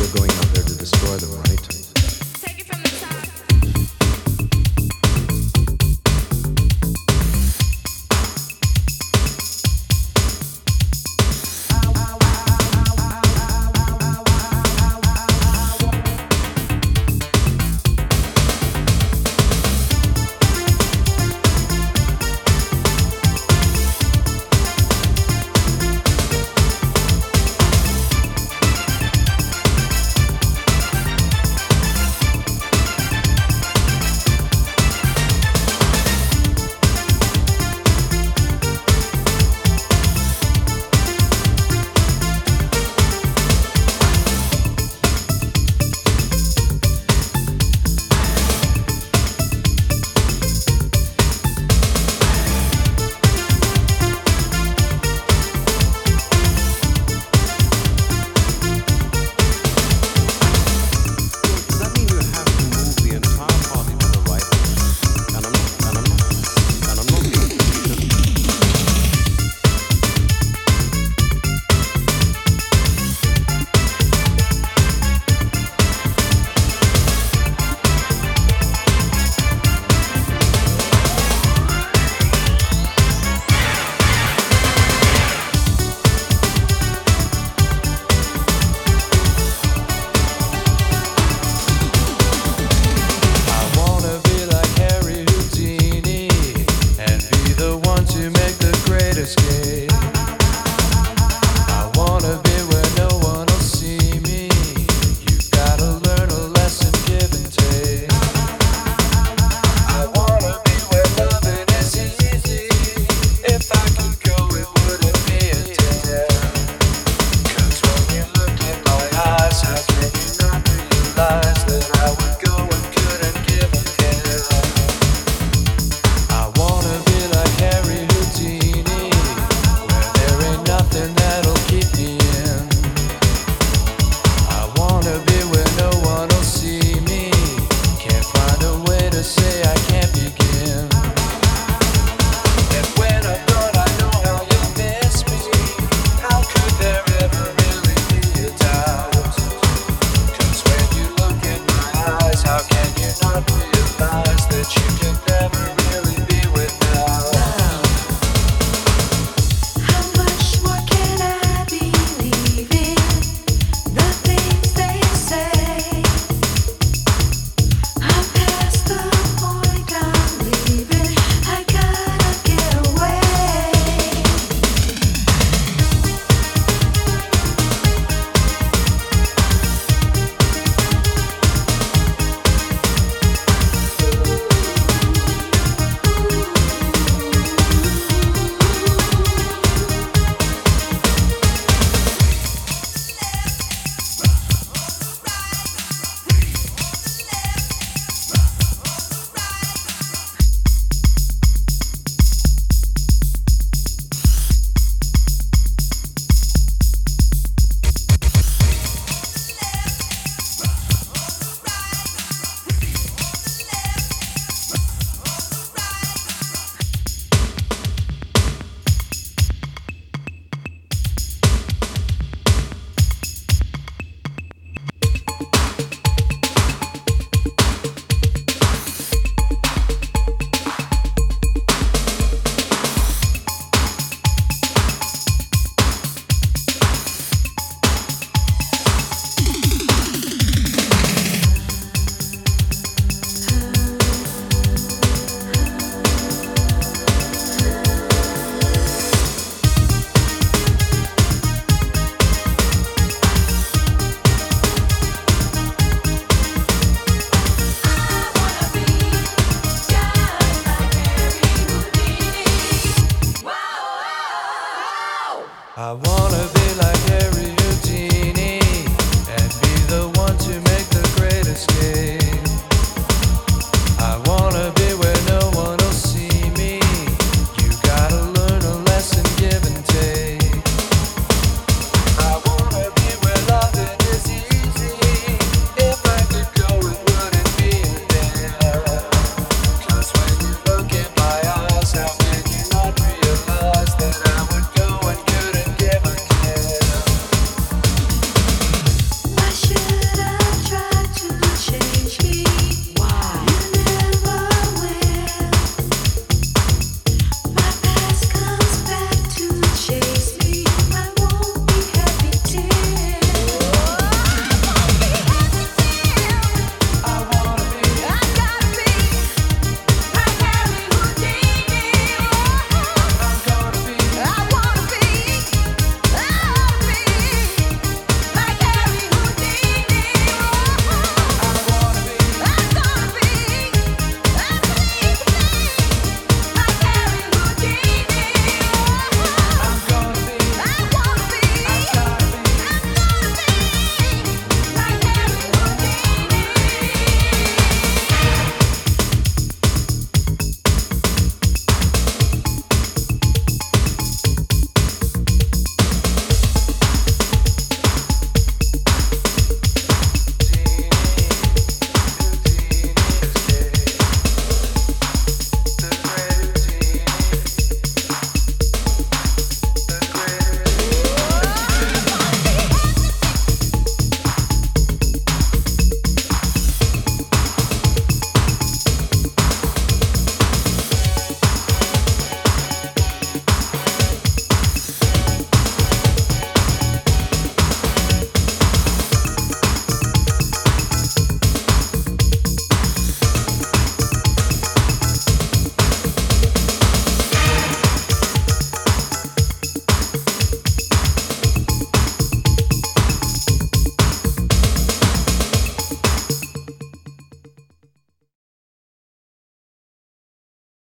you're going out there to destroy them, right?